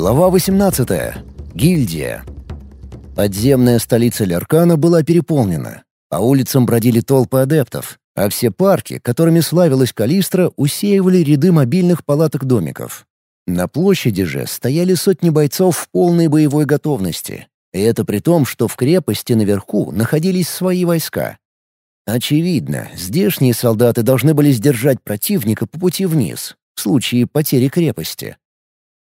Глава 18. Гильдия. Подземная столица Леркана была переполнена. По улицам бродили толпы адептов, а все парки, которыми славилась Калистра, усеивали ряды мобильных палаток-домиков. На площади же стояли сотни бойцов в полной боевой готовности. И это при том, что в крепости наверху находились свои войска. Очевидно, здешние солдаты должны были сдержать противника по пути вниз, в случае потери крепости.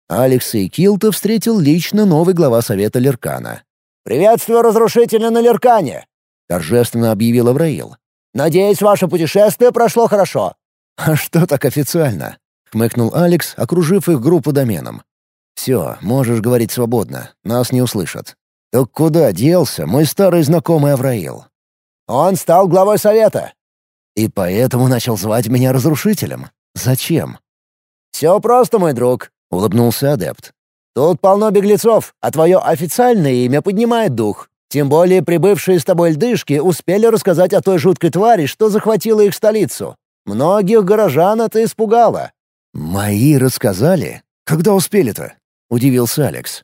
Алекса и Килта встретил лично новый глава Совета Леркана. «Приветствую разрушителя на Леркане!» — торжественно объявил Авраил. «Надеюсь, ваше путешествие прошло хорошо». «А что так официально?» — хмыкнул Алекс, окружив их группу доменом. «Все, можешь говорить свободно, нас не услышат». «Так куда делся мой старый знакомый Авраил?» «Он стал главой совета». «И поэтому начал звать меня разрушителем? Зачем?» «Все просто, мой друг», — улыбнулся адепт. «Тут полно беглецов, а твое официальное имя поднимает дух. Тем более прибывшие с тобой льдышки успели рассказать о той жуткой твари, что захватила их столицу. Многих горожан это испугало». «Мои рассказали? Когда успели-то?» — удивился Алекс.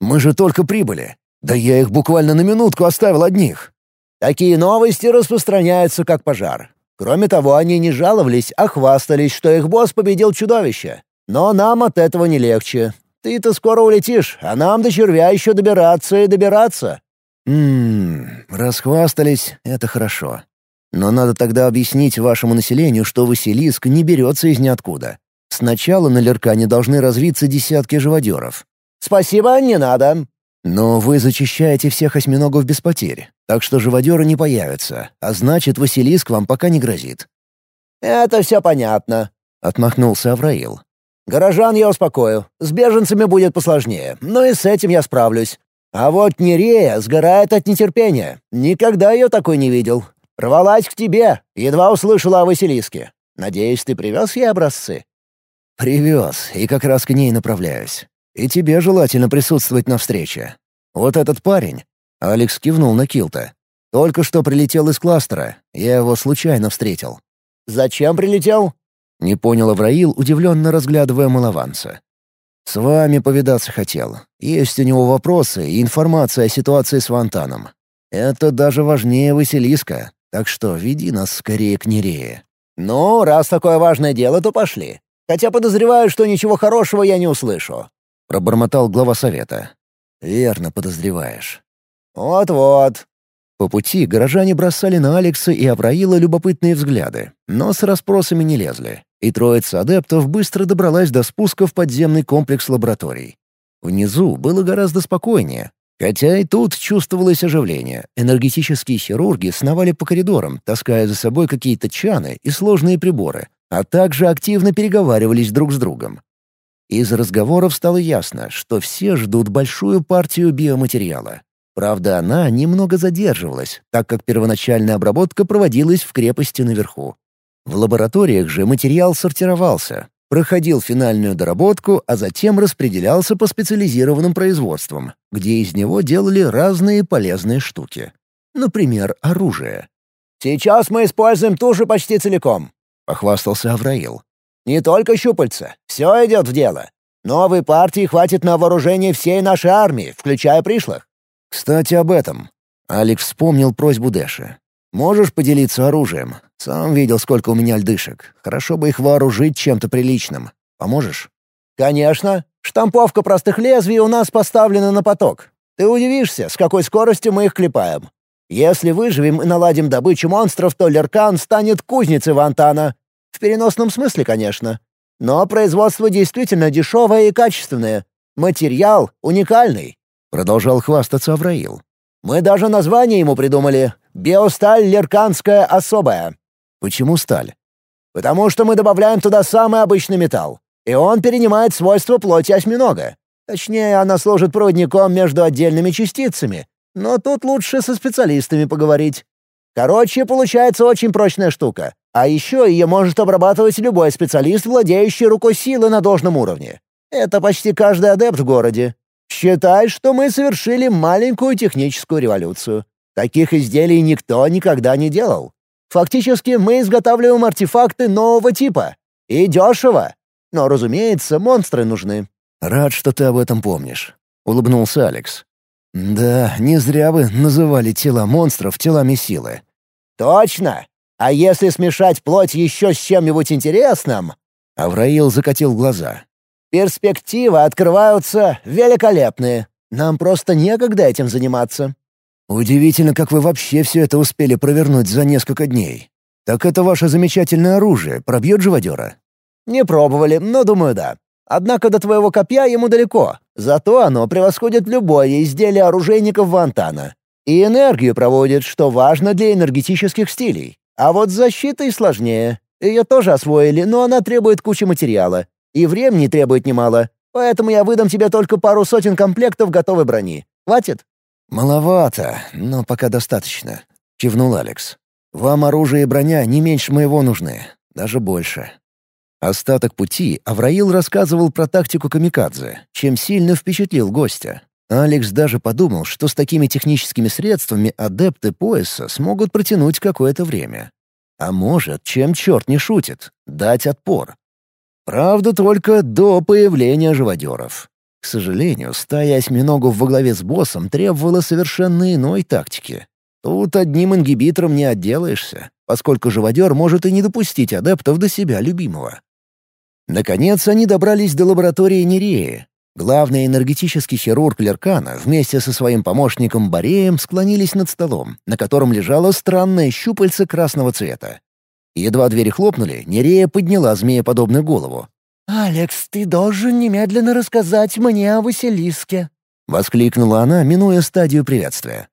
«Мы же только прибыли. Да я их буквально на минутку оставил одних». Такие новости распространяются как пожар. Кроме того, они не жаловались, а хвастались, что их босс победил чудовище. Но нам от этого не легче. Ты-то скоро улетишь, а нам до червя еще добираться и добираться. Ммм, расхвастались — это хорошо. Но надо тогда объяснить вашему населению, что Василиск не берется из ниоткуда. Сначала на Леркане должны развиться десятки живодеров. «Спасибо, не надо», но вы зачищаете всех осьминогов без потерь, так что живодеры не появятся, а значит, Василиск вам пока не грозит». «Это все понятно», — отмахнулся Авраил. «Горожан я успокою. С беженцами будет посложнее, но и с этим я справлюсь. А вот Нерея сгорает от нетерпения. Никогда ее такой не видел. Рвалась к тебе, едва услышала о Василиске. Надеюсь, ты привез ей образцы?» «Привез, и как раз к ней направляюсь. И тебе желательно присутствовать на встрече. Вот этот парень...» Алекс кивнул на Килта. «Только что прилетел из кластера. Я его случайно встретил». «Зачем прилетел?» Не понял Авраил, удивленно разглядывая малованца. «С вами повидаться хотел. Есть у него вопросы и информация о ситуации с Вантаном. Это даже важнее Василиска, так что веди нас скорее к Нерее». «Ну, раз такое важное дело, то пошли. Хотя подозреваю, что ничего хорошего я не услышу пробормотал глава совета. «Верно подозреваешь». «Вот-вот». По пути горожане бросали на Алекса и Авраила любопытные взгляды, но с расспросами не лезли, и троица адептов быстро добралась до спуска в подземный комплекс лабораторий. Внизу было гораздо спокойнее, хотя и тут чувствовалось оживление. Энергетические хирурги сновали по коридорам, таская за собой какие-то чаны и сложные приборы, а также активно переговаривались друг с другом. Из разговоров стало ясно, что все ждут большую партию биоматериала. Правда, она немного задерживалась, так как первоначальная обработка проводилась в крепости наверху. В лабораториях же материал сортировался, проходил финальную доработку, а затем распределялся по специализированным производствам, где из него делали разные полезные штуки. Например, оружие. «Сейчас мы используем ту же почти целиком», — похвастался Авраил. Не только щупальца. Все идет в дело. Новой партии хватит на вооружение всей нашей армии, включая пришлых. Кстати, об этом. Алекс вспомнил просьбу Дэша. «Можешь поделиться оружием? Сам видел, сколько у меня льдышек. Хорошо бы их вооружить чем-то приличным. Поможешь?» «Конечно. Штамповка простых лезвий у нас поставлена на поток. Ты удивишься, с какой скоростью мы их клепаем. Если выживем и наладим добычу монстров, то Леркан станет кузницей Вантана, в переносном смысле, конечно. Но производство действительно дешевое и качественное. Материал уникальный. Продолжал хвастаться Авраил. Мы даже название ему придумали. Биосталь Лерканская особая. Почему сталь? Потому что мы добавляем туда самый обычный металл. И он перенимает свойства плоти осьминога. Точнее, она служит проводником между отдельными частицами. Но тут лучше со специалистами поговорить. Короче, получается очень прочная штука. А еще ее может обрабатывать любой специалист, владеющий рукой силы на должном уровне. Это почти каждый адепт в городе. Считай, что мы совершили маленькую техническую революцию. Таких изделий никто никогда не делал. Фактически мы изготавливаем артефакты нового типа. И дешево. Но, разумеется, монстры нужны. «Рад, что ты об этом помнишь», — улыбнулся Алекс. «Да, не зря вы называли тела монстров телами силы». «Точно! А если смешать плоть еще с чем-нибудь интересным?» Авраил закатил глаза. «Перспективы открываются великолепные. Нам просто некогда этим заниматься». «Удивительно, как вы вообще все это успели провернуть за несколько дней. Так это ваше замечательное оружие пробьет живодера?» «Не пробовали, но думаю, да. Однако до твоего копья ему далеко, зато оно превосходит любое изделие оружейников Вантана. И энергию проводит, что важно для энергетических стилей. А вот с защитой сложнее. Ее тоже освоили, но она требует кучи материала. И времени требует немало. Поэтому я выдам тебе только пару сотен комплектов готовой брони. Хватит?» «Маловато, но пока достаточно», — кивнул Алекс. «Вам оружие и броня не меньше моего нужны, даже больше. Остаток пути Авраил рассказывал про тактику камикадзе, чем сильно впечатлил гостя. Алекс даже подумал, что с такими техническими средствами адепты пояса смогут протянуть какое-то время. А может, чем черт не шутит, дать отпор. Правда, только до появления живодеров. К сожалению, стая осьминогов во главе с боссом требовала совершенно иной тактики. Тут одним ингибитором не отделаешься, поскольку живодер может и не допустить адептов до себя любимого. Наконец они добрались до лаборатории Нереи. Главный энергетический хирург Леркана вместе со своим помощником Бореем склонились над столом, на котором лежало странное щупальце красного цвета. Едва двери хлопнули, Нерея подняла змееподобную голову. «Алекс, ты должен немедленно рассказать мне о Василиске», — воскликнула она, минуя стадию приветствия.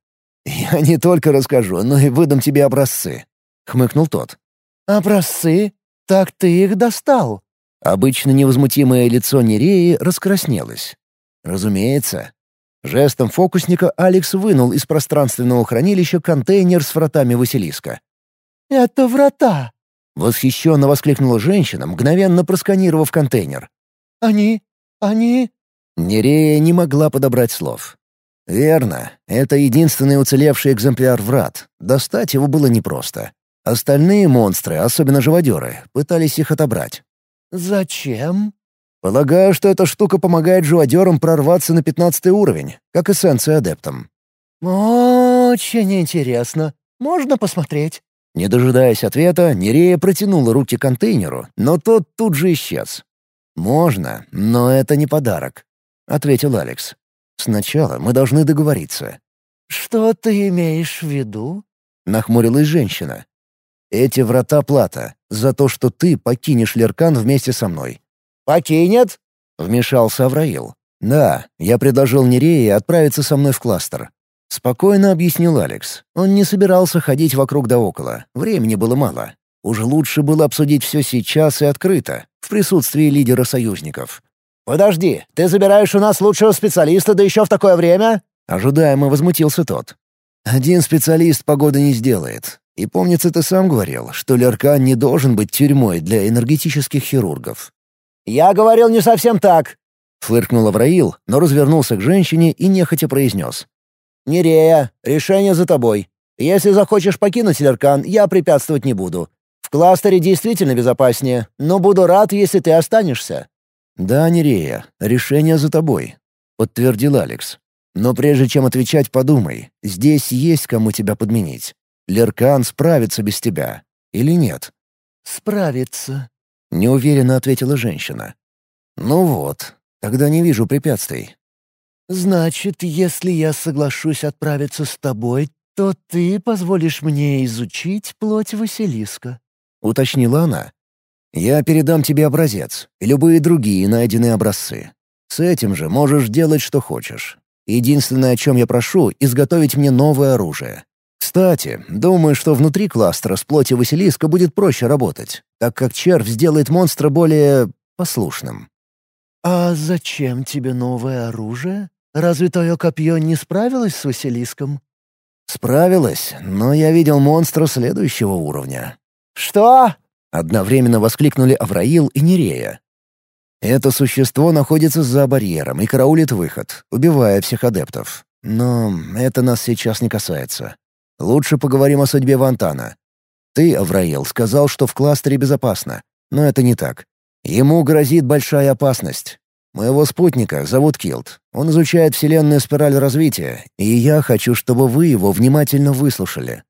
«Я не только расскажу, но и выдам тебе образцы», — хмыкнул тот. «Образцы? Так ты их достал?» Обычно невозмутимое лицо Нереи раскраснелось. Разумеется. Жестом фокусника Алекс вынул из пространственного хранилища контейнер с вратами Василиска. «Это врата!» — восхищенно воскликнула женщина, мгновенно просканировав контейнер. «Они... они...» Нерея не могла подобрать слов. «Верно. Это единственный уцелевший экземпляр врат. Достать его было непросто. Остальные монстры, особенно живодеры, пытались их отобрать. «Зачем?» «Полагаю, что эта штука помогает живодерам прорваться на пятнадцатый уровень, как эссенция адептам». «Очень интересно. Можно посмотреть?» Не дожидаясь ответа, Нерея протянула руки к контейнеру, но тот тут же исчез. «Можно, но это не подарок», — ответил Алекс. «Сначала мы должны договориться». «Что ты имеешь в виду?» — нахмурилась женщина. Эти врата плата за то, что ты покинешь Леркан вместе со мной». «Покинет?» — вмешался Авраил. «Да, я предложил Нерее отправиться со мной в кластер». Спокойно объяснил Алекс. Он не собирался ходить вокруг да около. Времени было мало. Уже лучше было обсудить все сейчас и открыто, в присутствии лидера союзников. «Подожди, ты забираешь у нас лучшего специалиста, да еще в такое время?» Ожидаемо возмутился тот. «Один специалист погоды не сделает. И помнится, ты сам говорил, что Леркан не должен быть тюрьмой для энергетических хирургов. «Я говорил не совсем так», — фыркнул Авраил, но развернулся к женщине и нехотя произнес. «Нерея, решение за тобой. Если захочешь покинуть Леркан, я препятствовать не буду. В кластере действительно безопаснее, но буду рад, если ты останешься». «Да, Нерея, решение за тобой», — подтвердил Алекс. «Но прежде чем отвечать, подумай, здесь есть кому тебя подменить. Леркан справится без тебя. Или нет?» «Справится», — неуверенно ответила женщина. «Ну вот, тогда не вижу препятствий». «Значит, если я соглашусь отправиться с тобой, то ты позволишь мне изучить плоть Василиска», — уточнила она. «Я передам тебе образец и любые другие найденные образцы. С этим же можешь делать, что хочешь. Единственное, о чем я прошу, — изготовить мне новое оружие. Кстати, думаю, что внутри кластера с плоти Василиска будет проще работать, так как червь сделает монстра более... послушным. «А зачем тебе новое оружие? Разве твое копье не справилось с Василиском?» «Справилась, но я видел монстра следующего уровня». «Что?» — одновременно воскликнули Авраил и Нерея. Это существо находится за барьером и караулит выход, убивая всех адептов. Но это нас сейчас не касается. Лучше поговорим о судьбе Вантана. Ты, Авраил, сказал, что в кластере безопасно, но это не так. Ему грозит большая опасность. Моего спутника зовут Килт. Он изучает вселенную спираль развития, и я хочу, чтобы вы его внимательно выслушали.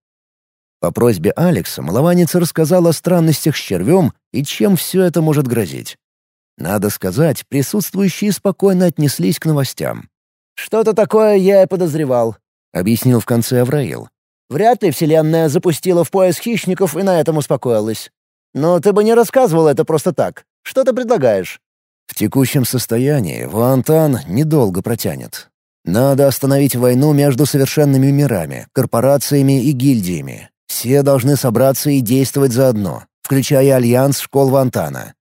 По просьбе Алекса малованец рассказал о странностях с червем и чем все это может грозить. Надо сказать, присутствующие спокойно отнеслись к новостям. «Что-то такое я и подозревал», — объяснил в конце Авраил. «Вряд ли Вселенная запустила в поиск хищников и на этом успокоилась. Но ты бы не рассказывал это просто так. Что ты предлагаешь?» В текущем состоянии Вантан недолго протянет. Надо остановить войну между совершенными мирами, корпорациями и гильдиями. Все должны собраться и действовать заодно, включая альянс школ Вантана.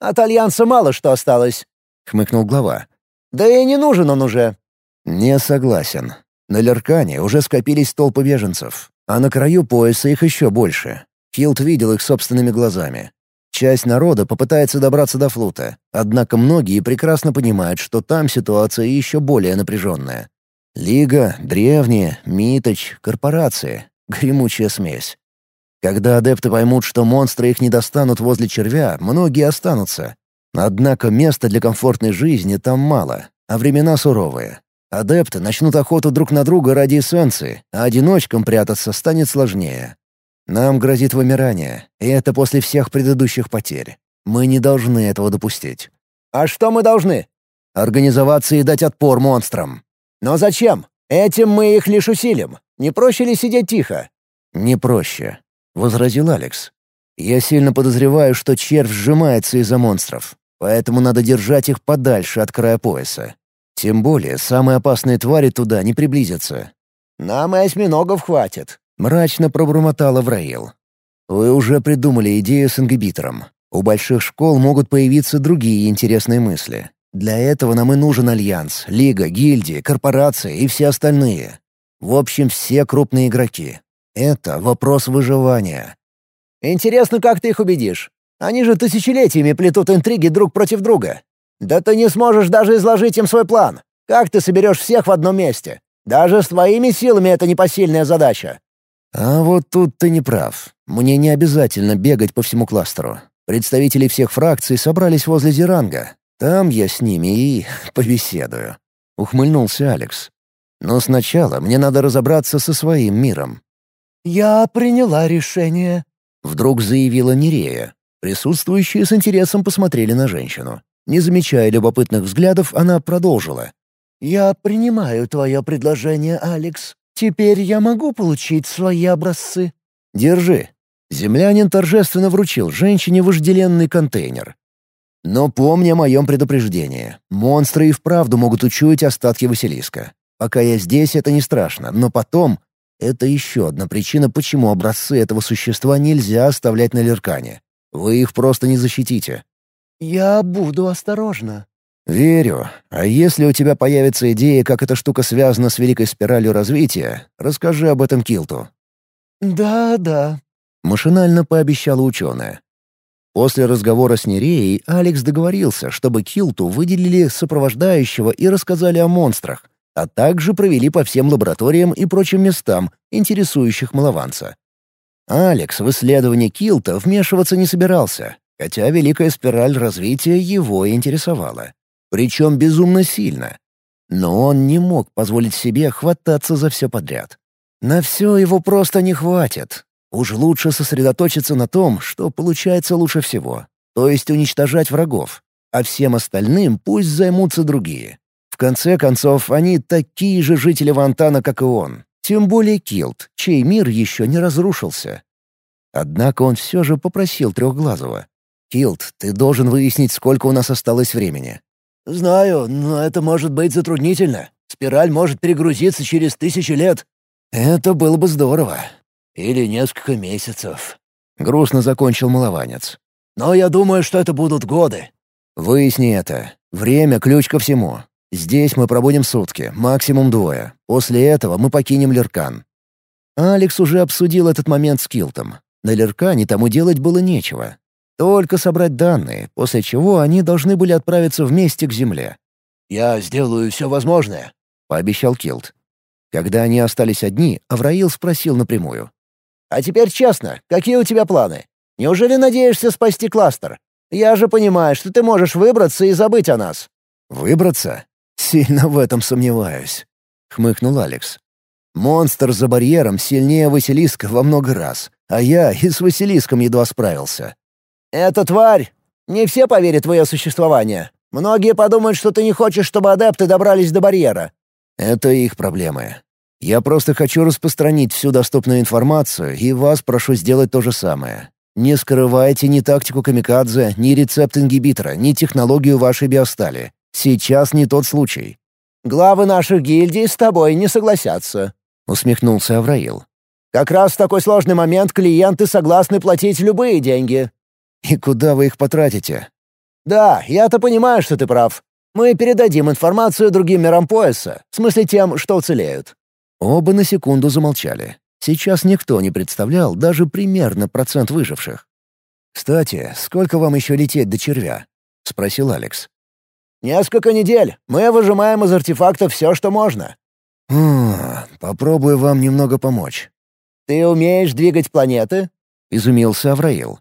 «От альянса мало что осталось», — хмыкнул глава. «Да и не нужен он уже». «Не согласен. На Леркане уже скопились толпы беженцев, а на краю пояса их еще больше. Хилд видел их собственными глазами. Часть народа попытается добраться до флота, однако многие прекрасно понимают, что там ситуация еще более напряженная. Лига, древние, Миточ, корпорации — гремучая смесь. Когда адепты поймут, что монстры их не достанут возле червя, многие останутся. Однако места для комфортной жизни там мало, а времена суровые. Адепты начнут охоту друг на друга ради эссенции, а одиночкам прятаться станет сложнее. Нам грозит вымирание, и это после всех предыдущих потерь. Мы не должны этого допустить. А что мы должны? Организоваться и дать отпор монстрам. Но зачем? Этим мы их лишь усилим. Не проще ли сидеть тихо? Не проще, — возразил Алекс. Я сильно подозреваю, что червь сжимается из-за монстров, поэтому надо держать их подальше от края пояса. Тем более, самые опасные твари туда не приблизятся. Нам и осьминогов хватит. Мрачно пробормотал Авраил. «Вы уже придумали идею с ингибитором. У больших школ могут появиться другие интересные мысли. Для этого нам и нужен альянс, лига, гильдии, корпорации и все остальные. В общем, все крупные игроки. Это вопрос выживания». «Интересно, как ты их убедишь? Они же тысячелетиями плетут интриги друг против друга. Да ты не сможешь даже изложить им свой план. Как ты соберешь всех в одном месте? Даже с твоими силами это непосильная задача. А вот тут ты не прав. Мне не обязательно бегать по всему кластеру. Представители всех фракций собрались возле Зеранга. Там я с ними и побеседую. Ухмыльнулся Алекс. Но сначала мне надо разобраться со своим миром. «Я приняла решение», — вдруг заявила Нерея. Присутствующие с интересом посмотрели на женщину. Не замечая любопытных взглядов, она продолжила. «Я принимаю твое предложение, Алекс. Теперь я могу получить свои образцы?» «Держи». Землянин торжественно вручил женщине вожделенный контейнер. «Но помни о моем предупреждении. Монстры и вправду могут учуять остатки Василиска. Пока я здесь, это не страшно, но потом... Это еще одна причина, почему образцы этого существа нельзя оставлять на Леркане. Вы их просто не защитите». «Я буду осторожна», «Верю. А если у тебя появится идея, как эта штука связана с великой спиралью развития, расскажи об этом Килту». «Да, да», — машинально пообещала ученая. После разговора с Нереей Алекс договорился, чтобы Килту выделили сопровождающего и рассказали о монстрах, а также провели по всем лабораториям и прочим местам, интересующих малованца. Алекс в исследование Килта вмешиваться не собирался, хотя великая спираль развития его интересовала причем безумно сильно. Но он не мог позволить себе хвататься за все подряд. На все его просто не хватит. Уж лучше сосредоточиться на том, что получается лучше всего, то есть уничтожать врагов, а всем остальным пусть займутся другие. В конце концов, они такие же жители Вантана, как и он. Тем более Килт, чей мир еще не разрушился. Однако он все же попросил Трехглазого. «Килт, ты должен выяснить, сколько у нас осталось времени. «Знаю, но это может быть затруднительно. Спираль может перегрузиться через тысячи лет». «Это было бы здорово». «Или несколько месяцев». Грустно закончил малованец. «Но я думаю, что это будут годы». «Выясни это. Время — ключ ко всему. Здесь мы пробудем сутки, максимум двое. После этого мы покинем Леркан». Алекс уже обсудил этот момент с Килтом. На Леркане тому делать было нечего. Только собрать данные, после чего они должны были отправиться вместе к Земле. «Я сделаю все возможное», — пообещал Килт. Когда они остались одни, Авраил спросил напрямую. «А теперь честно, какие у тебя планы? Неужели надеешься спасти кластер? Я же понимаю, что ты можешь выбраться и забыть о нас». «Выбраться? Сильно в этом сомневаюсь», — хмыкнул Алекс. «Монстр за барьером сильнее Василиска во много раз, а я и с Василиском едва справился». «Это тварь! Не все поверят в ее существование. Многие подумают, что ты не хочешь, чтобы адепты добрались до барьера». «Это их проблемы. Я просто хочу распространить всю доступную информацию, и вас прошу сделать то же самое. Не скрывайте ни тактику камикадзе, ни рецепт ингибитора, ни технологию вашей биостали. Сейчас не тот случай». «Главы наших гильдий с тобой не согласятся», — усмехнулся Авраил. «Как раз в такой сложный момент клиенты согласны платить любые деньги». «И куда вы их потратите?» «Да, я-то понимаю, что ты прав. Мы передадим информацию другим мирам пояса, в смысле тем, что уцелеют». Оба на секунду замолчали. Сейчас никто не представлял даже примерно процент выживших. «Кстати, сколько вам еще лететь до червя?» — спросил Алекс. «Несколько недель. Мы выжимаем из артефакта все, что можно». попробую вам немного помочь». «Ты умеешь двигать планеты?» — изумился Авраил.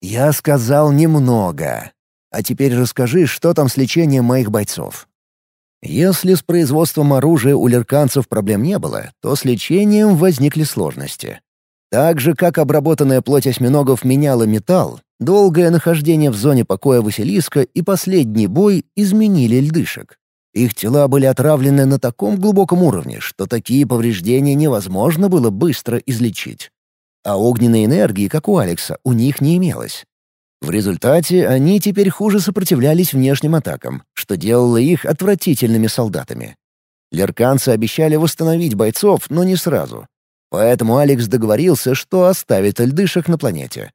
«Я сказал немного. А теперь расскажи, что там с лечением моих бойцов». Если с производством оружия у лерканцев проблем не было, то с лечением возникли сложности. Так же, как обработанная плоть осьминогов меняла металл, долгое нахождение в зоне покоя Василиска и последний бой изменили льдышек. Их тела были отравлены на таком глубоком уровне, что такие повреждения невозможно было быстро излечить. А огненной энергии, как у Алекса, у них не имелось. В результате они теперь хуже сопротивлялись внешним атакам, что делало их отвратительными солдатами. Лерканцы обещали восстановить бойцов, но не сразу. Поэтому Алекс договорился, что оставит льдышек на планете.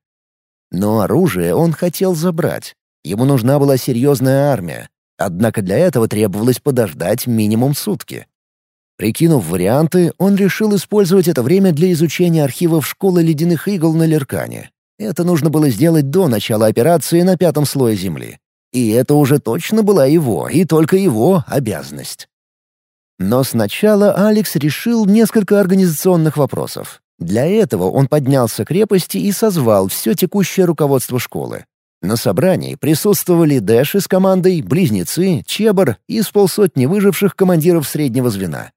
Но оружие он хотел забрать. Ему нужна была серьезная армия. Однако для этого требовалось подождать минимум сутки. Прикинув варианты, он решил использовать это время для изучения архивов школы ледяных игл на Леркане. Это нужно было сделать до начала операции на пятом слое Земли. И это уже точно была его, и только его, обязанность. Но сначала Алекс решил несколько организационных вопросов. Для этого он поднялся к крепости и созвал все текущее руководство школы. На собрании присутствовали Дэши с командой, Близнецы, Чебар и с полсотни выживших командиров среднего звена.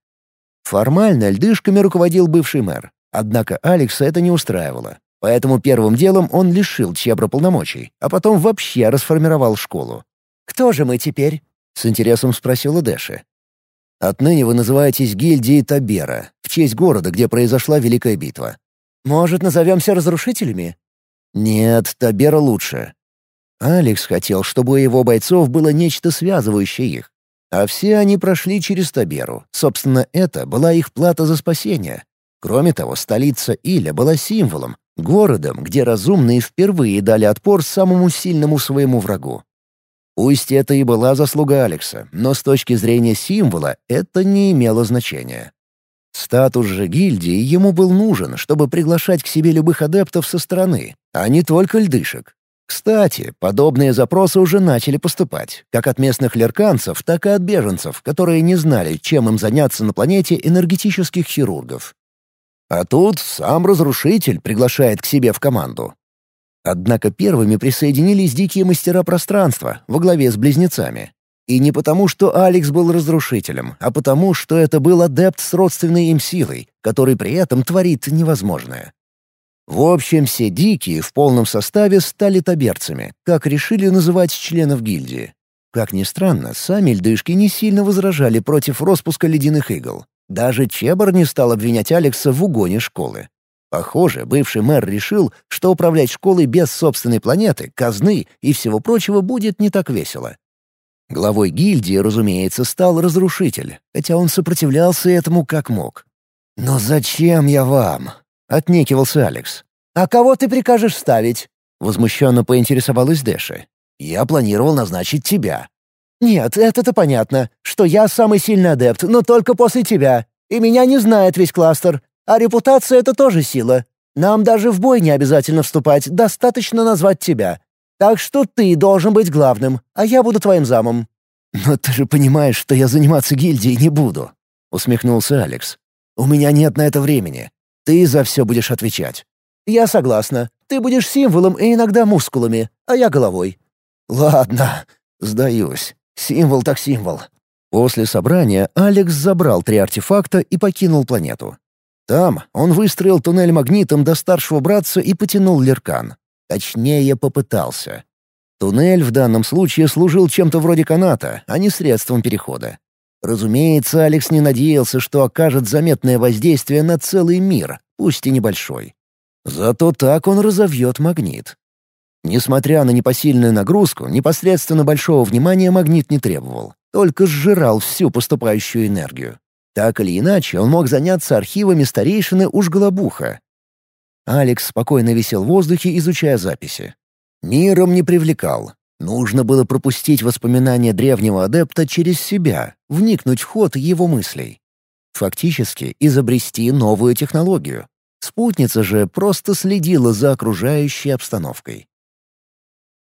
Формально льдышками руководил бывший мэр, однако Алекса это не устраивало. Поэтому первым делом он лишил Чебра полномочий, а потом вообще расформировал школу. «Кто же мы теперь?» — с интересом спросила Дэши. «Отныне вы называетесь гильдией Табера, в честь города, где произошла Великая битва». «Может, назовемся разрушителями?» «Нет, Табера лучше». Алекс хотел, чтобы у его бойцов было нечто связывающее их. А все они прошли через Таберу. Собственно, это была их плата за спасение. Кроме того, столица Иля была символом, Городом, где разумные впервые дали отпор самому сильному своему врагу. Пусть это и была заслуга Алекса, но с точки зрения символа это не имело значения. Статус же гильдии ему был нужен, чтобы приглашать к себе любых адептов со стороны, а не только льдышек. Кстати, подобные запросы уже начали поступать, как от местных лерканцев, так и от беженцев, которые не знали, чем им заняться на планете энергетических хирургов. А тут сам разрушитель приглашает к себе в команду. Однако первыми присоединились дикие мастера пространства во главе с близнецами. И не потому, что Алекс был разрушителем, а потому, что это был адепт с родственной им силой, который при этом творит невозможное. В общем, все дикие в полном составе стали таберцами, как решили называть членов гильдии. Как ни странно, сами льдышки не сильно возражали против распуска ледяных игл. Даже Чебар не стал обвинять Алекса в угоне школы. Похоже, бывший мэр решил, что управлять школой без собственной планеты, казны и всего прочего будет не так весело. Главой гильдии, разумеется, стал разрушитель, хотя он сопротивлялся этому как мог. «Но зачем я вам?» — отнекивался Алекс. «А кого ты прикажешь ставить?» — возмущенно поинтересовалась Дэши. «Я планировал назначить тебя». «Нет, это-то понятно, что я самый сильный адепт, но только после тебя. И меня не знает весь кластер. А репутация — это тоже сила. Нам даже в бой не обязательно вступать, достаточно назвать тебя. Так что ты должен быть главным, а я буду твоим замом». «Но ты же понимаешь, что я заниматься гильдией не буду», — усмехнулся Алекс. «У меня нет на это времени. Ты за все будешь отвечать». «Я согласна. Ты будешь символом и иногда мускулами, а я головой». «Ладно, сдаюсь. Символ так символ. После собрания Алекс забрал три артефакта и покинул планету. Там он выстроил туннель магнитом до старшего братца и потянул Леркан. Точнее, попытался. Туннель в данном случае служил чем-то вроде каната, а не средством перехода. Разумеется, Алекс не надеялся, что окажет заметное воздействие на целый мир, пусть и небольшой. Зато так он разовьет магнит. Несмотря на непосильную нагрузку, непосредственно большого внимания магнит не требовал, только сжирал всю поступающую энергию. Так или иначе, он мог заняться архивами старейшины Ужголобуха. Алекс спокойно висел в воздухе, изучая записи. Миром не привлекал. Нужно было пропустить воспоминания древнего адепта через себя, вникнуть в ход его мыслей. Фактически изобрести новую технологию. Спутница же просто следила за окружающей обстановкой.